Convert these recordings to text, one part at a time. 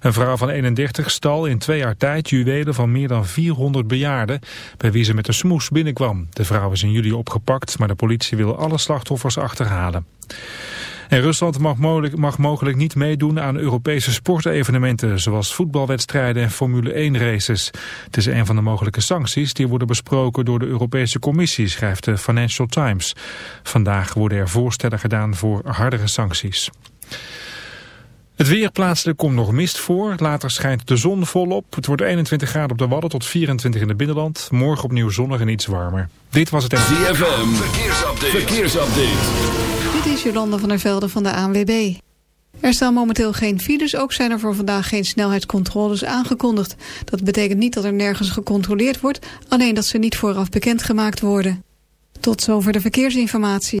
Een vrouw van 31 stal in twee jaar tijd juwelen van meer dan 400 bejaarden... bij wie ze met een smoes binnenkwam. De vrouw is in juli opgepakt, maar de politie wil alle slachtoffers achterhalen. En Rusland mag mogelijk, mag mogelijk niet meedoen aan Europese sportevenementen... zoals voetbalwedstrijden en Formule 1 races. Het is een van de mogelijke sancties die worden besproken door de Europese Commissie... schrijft de Financial Times. Vandaag worden er voorstellen gedaan voor hardere sancties. Het weer plaatselijk komt nog mist voor. Later schijnt de zon volop. Het wordt 21 graden op de Wadden tot 24 in het binnenland. Morgen opnieuw zonnig en iets warmer. Dit was het... ZFM, verkeersupdate. verkeersupdate. Dit is Jolanda van der Velde van de ANWB. Er staan momenteel geen files, ook zijn er voor vandaag geen snelheidscontroles aangekondigd. Dat betekent niet dat er nergens gecontroleerd wordt, alleen dat ze niet vooraf bekendgemaakt worden. Tot zover de verkeersinformatie.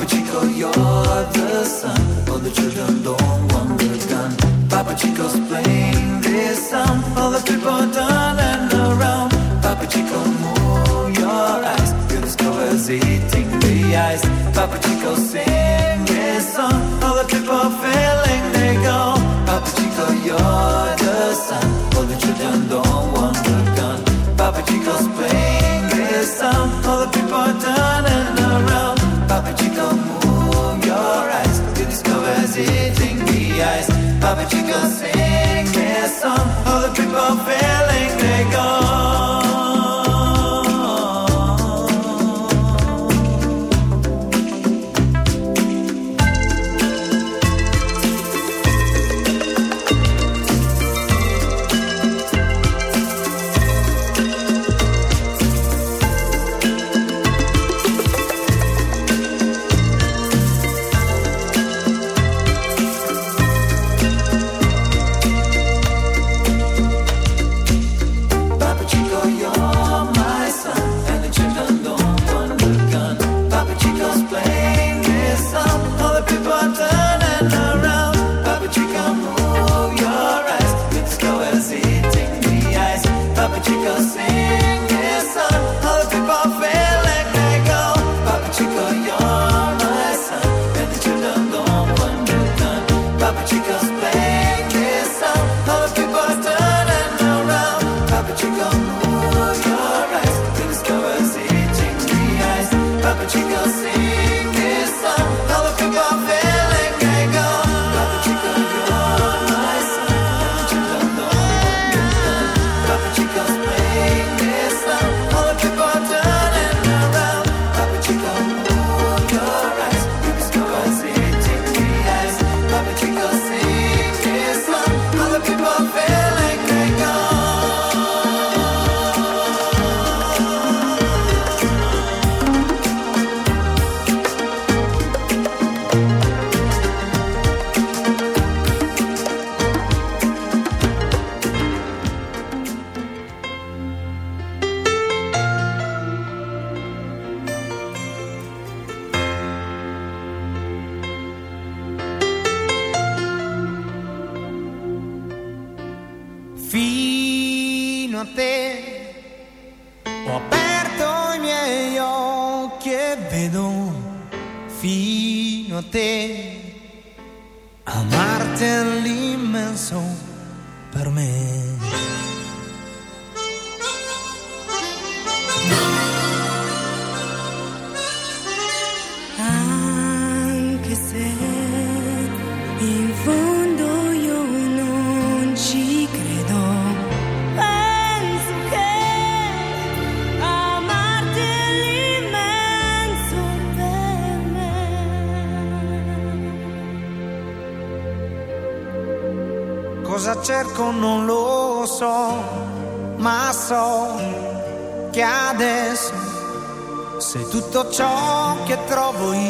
Papa Chico, you're the sun. All the children don't. Papa Chico's playing this sound. All the people down and around. Papa Chico, move your eyes. Eating the ice. Papa Chico, sing. ciò che trovo io.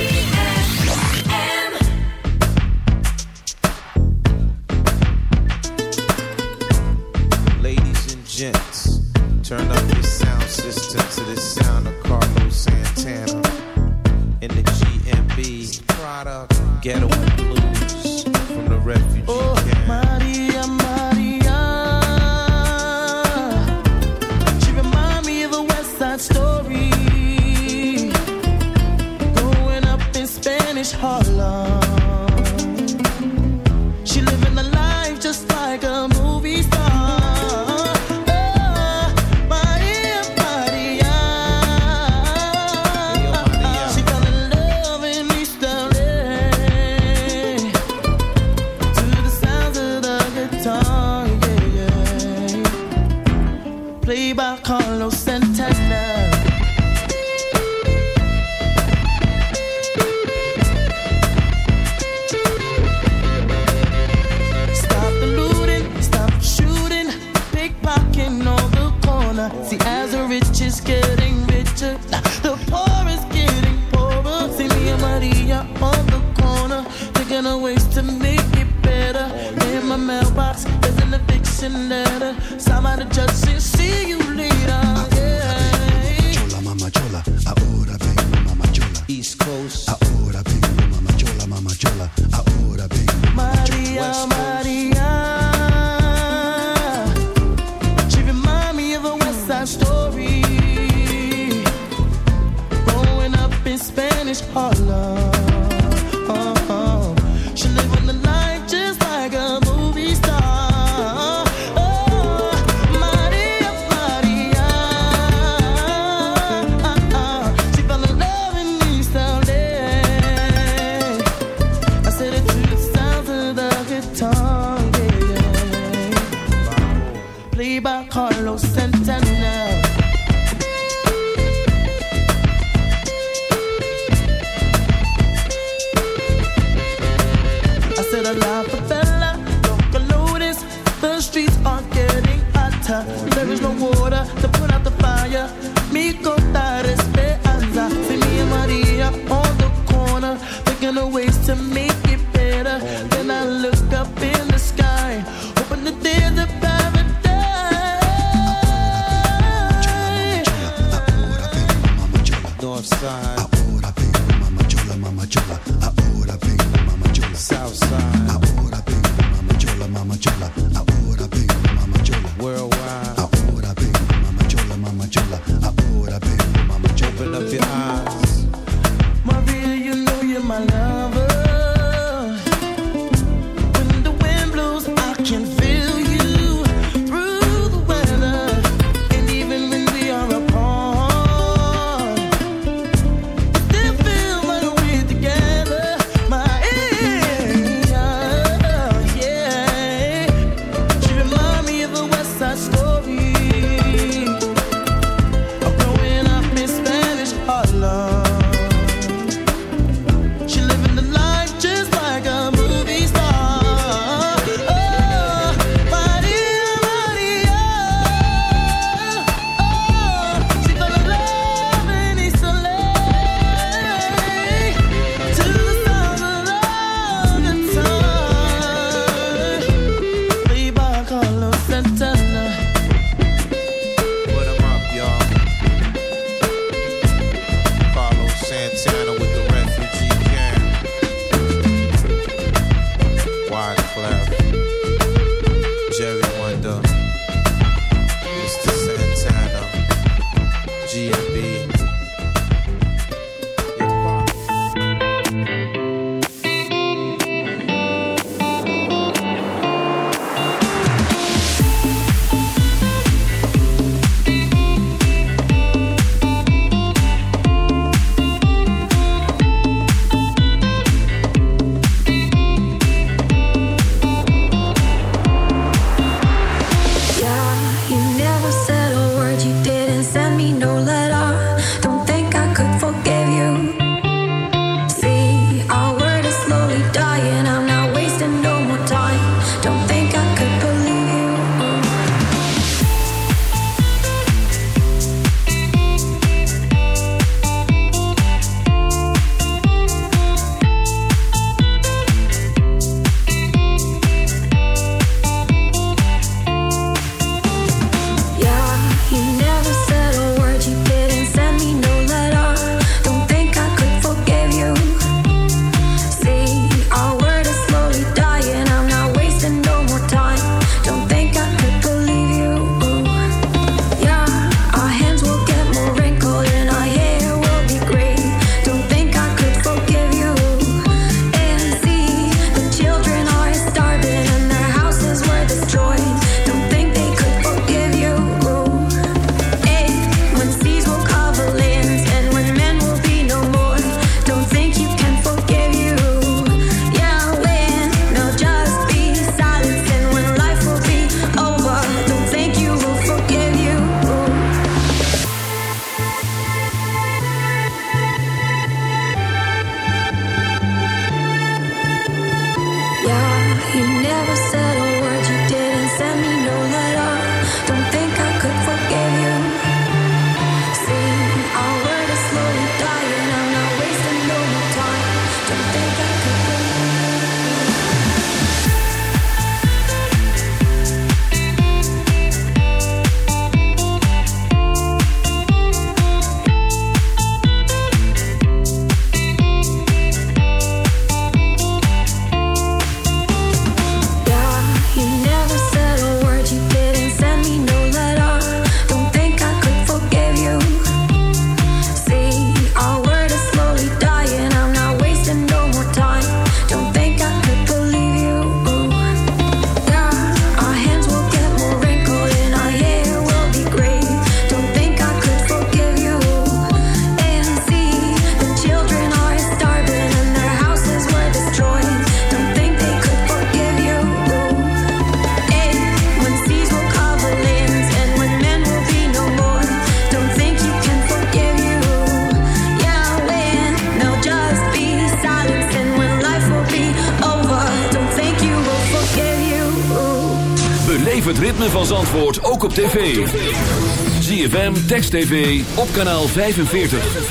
TV, op kanaal 45.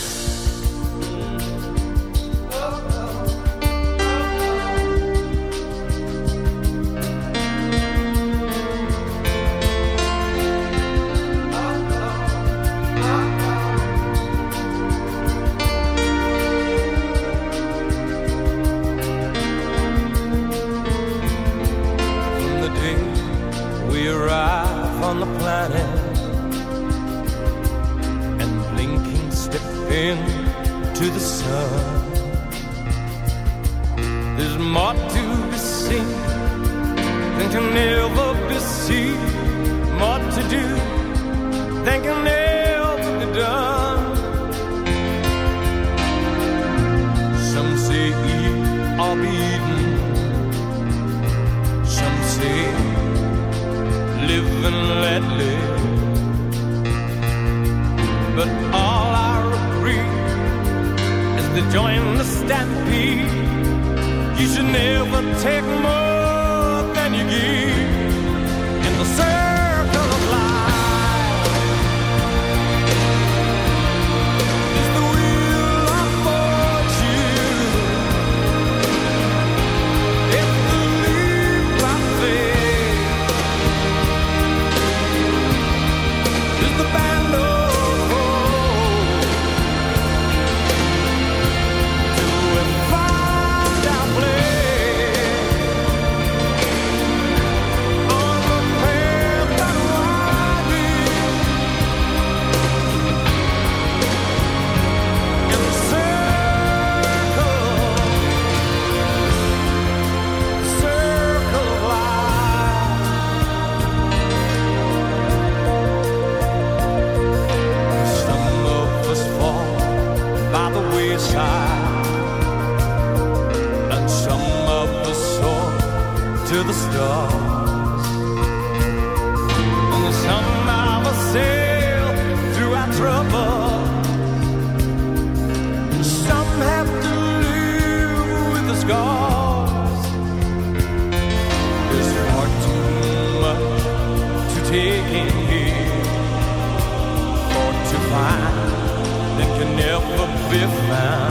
On the planet and blinking step into the sun. There's more to be seen than can ever be seen, more to do than can ever be done. Some say eat or be live and let live. But all I agree is to join the stampede. You should never take more the stars, and some of us sail through our trouble. Some have to live with the scars. There's far too much to take in here or to find that can never be found.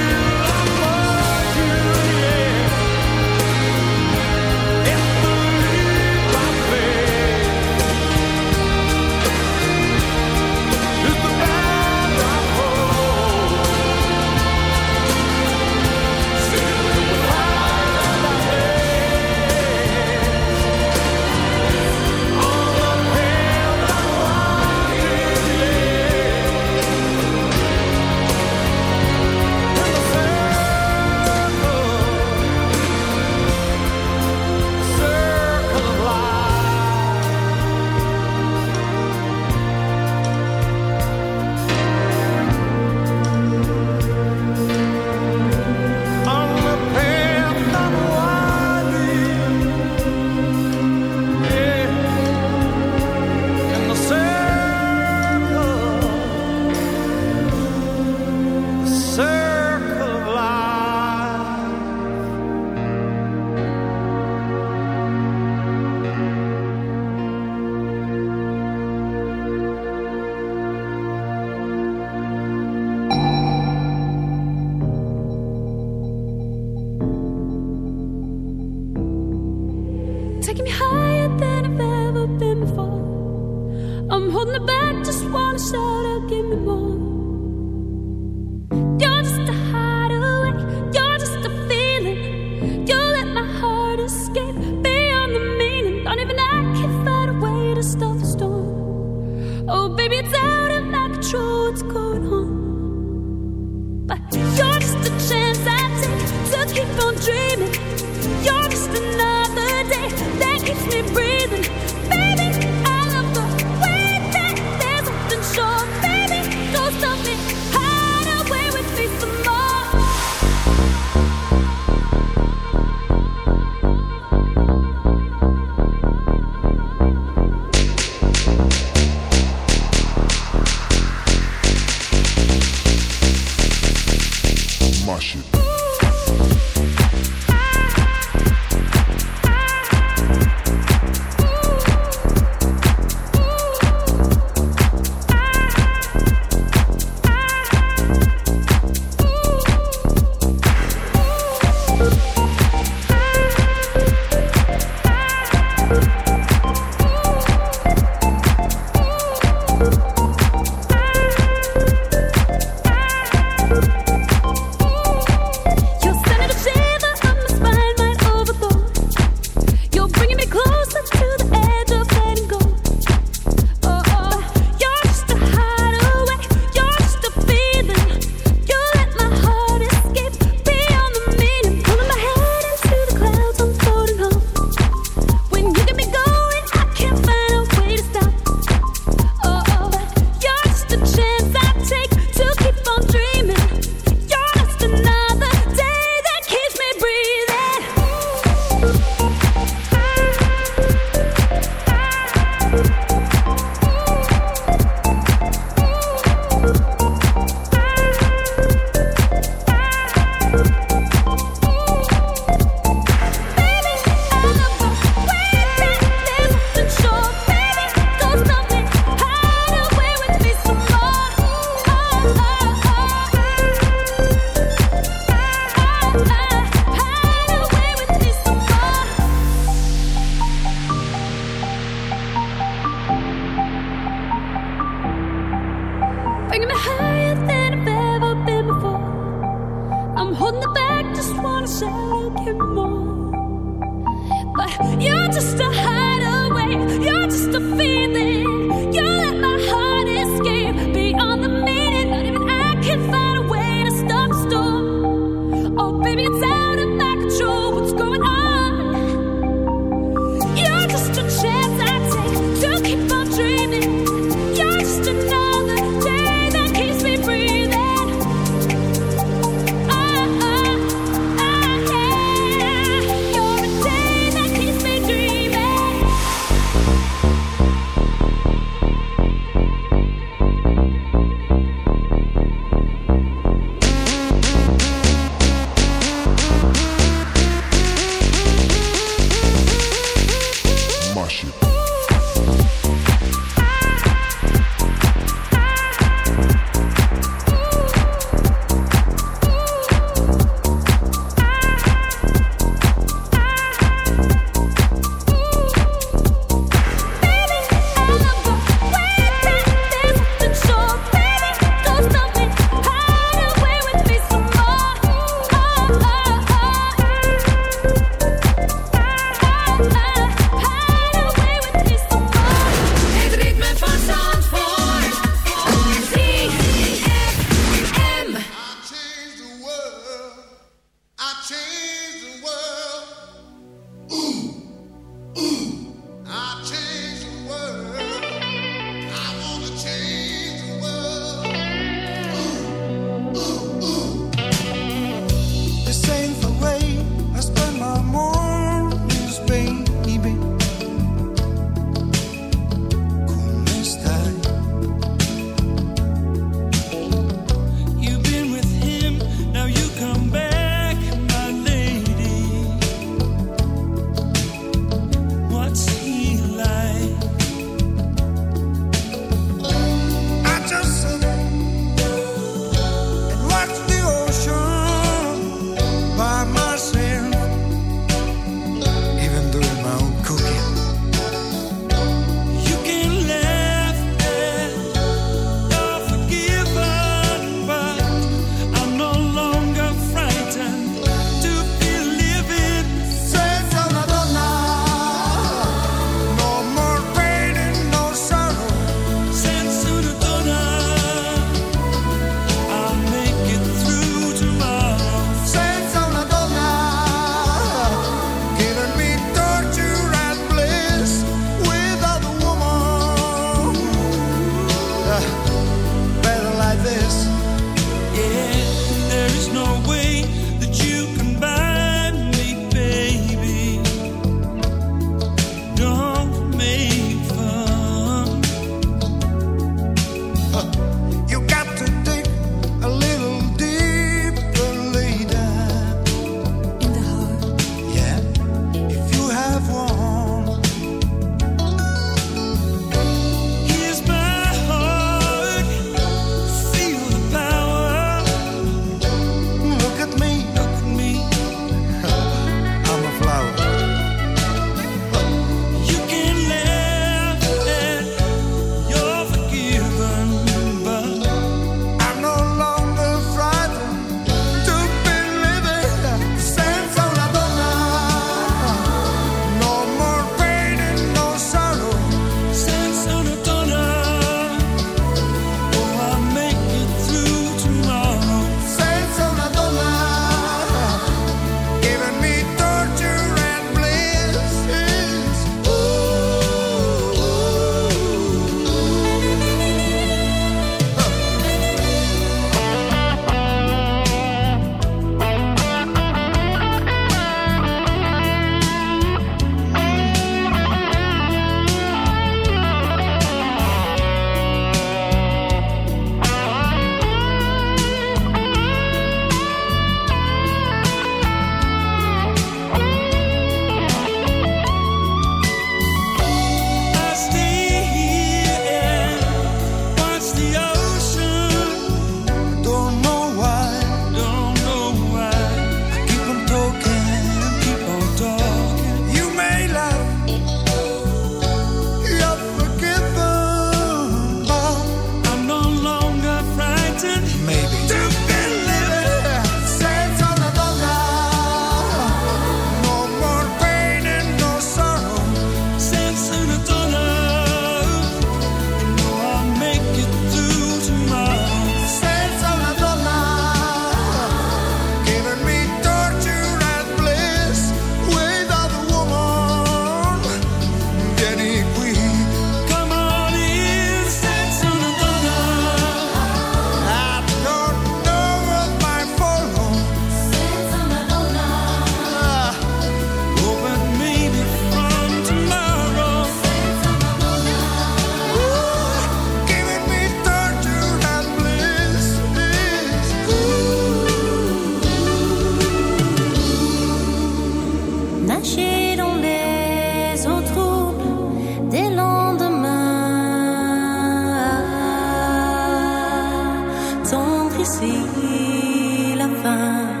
zie la fin.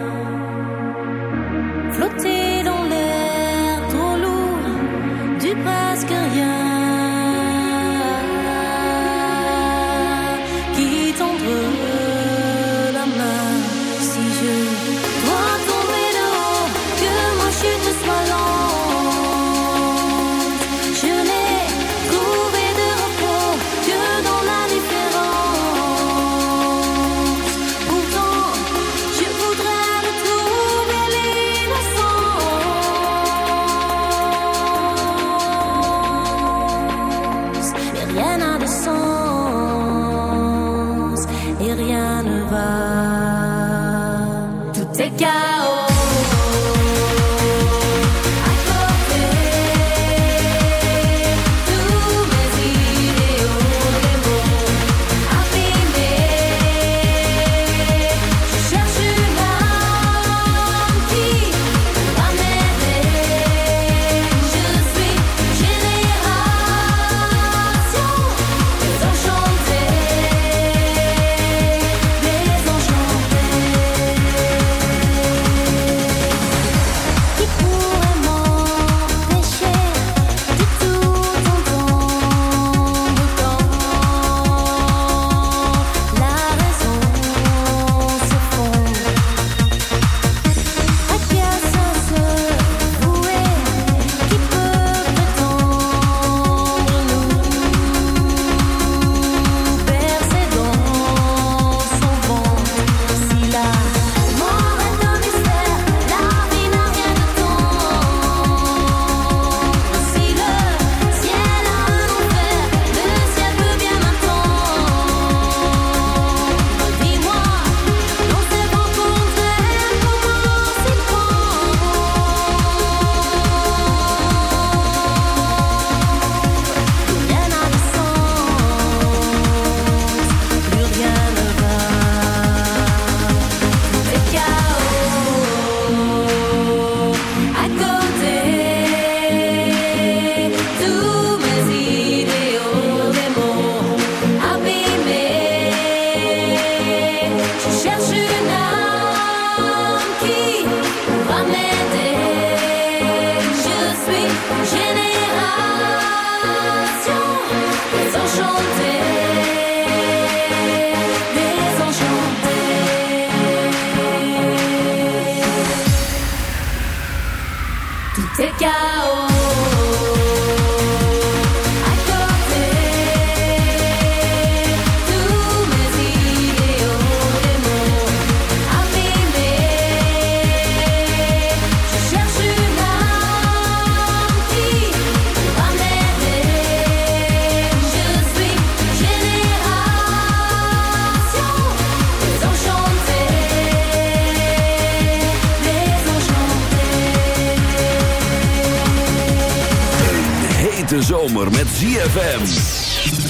ZFM.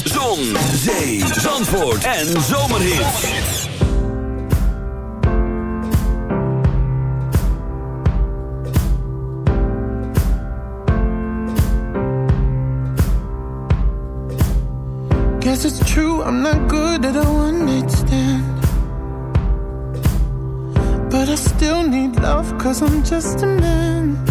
Zon, zee, zandvoort en zomerhit. Guess it's true, I'm not good at a one night stand. But I still need love, cause I'm just a man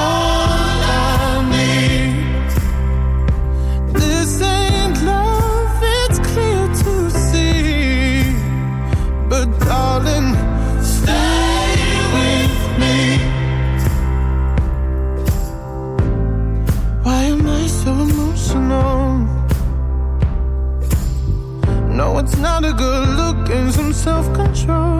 self-control.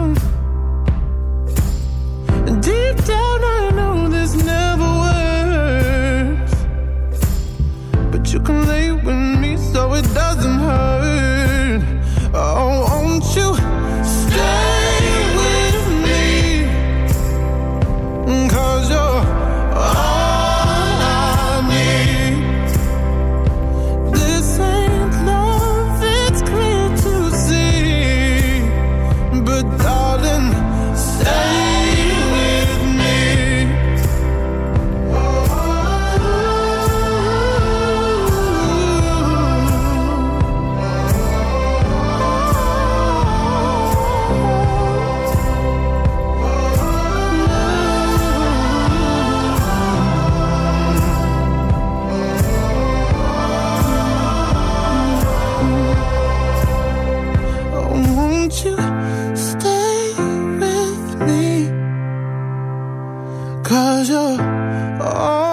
Cause you're all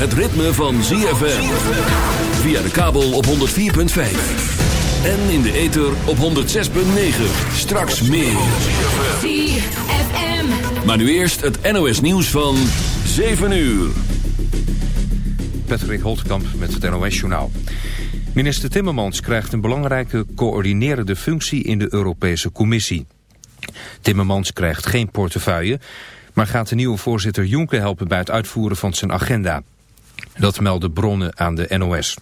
het ritme van ZFM. Via de kabel op 104.5. En in de ether op 106.9. Straks meer. ZFM. Maar nu eerst het NOS nieuws van 7 uur. Patrick Holtkamp met het NOS-journaal. Minister Timmermans krijgt een belangrijke coördinerende functie in de Europese Commissie. Timmermans krijgt geen portefeuille, maar gaat de nieuwe voorzitter Juncker helpen bij het uitvoeren van zijn agenda. Dat melden bronnen aan de NOS.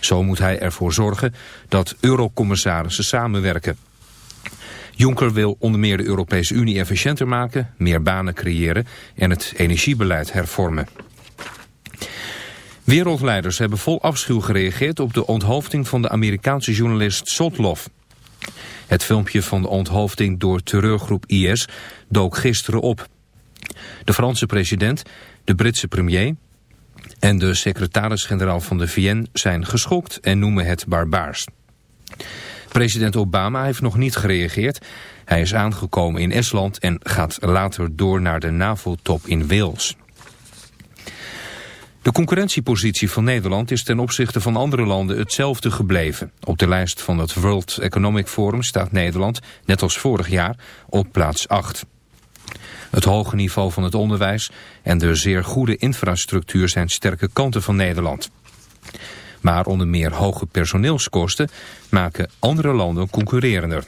Zo moet hij ervoor zorgen dat eurocommissarissen samenwerken. Juncker wil onder meer de Europese Unie efficiënter maken, meer banen creëren en het energiebeleid hervormen. Wereldleiders hebben vol afschuw gereageerd op de onthoofding van de Amerikaanse journalist Sotlov. Het filmpje van de onthoofding door terreurgroep IS dook gisteren op. De Franse president, de Britse premier en de secretaris-generaal van de VN zijn geschokt en noemen het barbaars. President Obama heeft nog niet gereageerd. Hij is aangekomen in Estland en gaat later door naar de NAVO-top in Wales. De concurrentiepositie van Nederland is ten opzichte van andere landen hetzelfde gebleven. Op de lijst van het World Economic Forum staat Nederland, net als vorig jaar, op plaats 8. Het hoge niveau van het onderwijs en de zeer goede infrastructuur zijn sterke kanten van Nederland. Maar onder meer hoge personeelskosten maken andere landen concurrerender.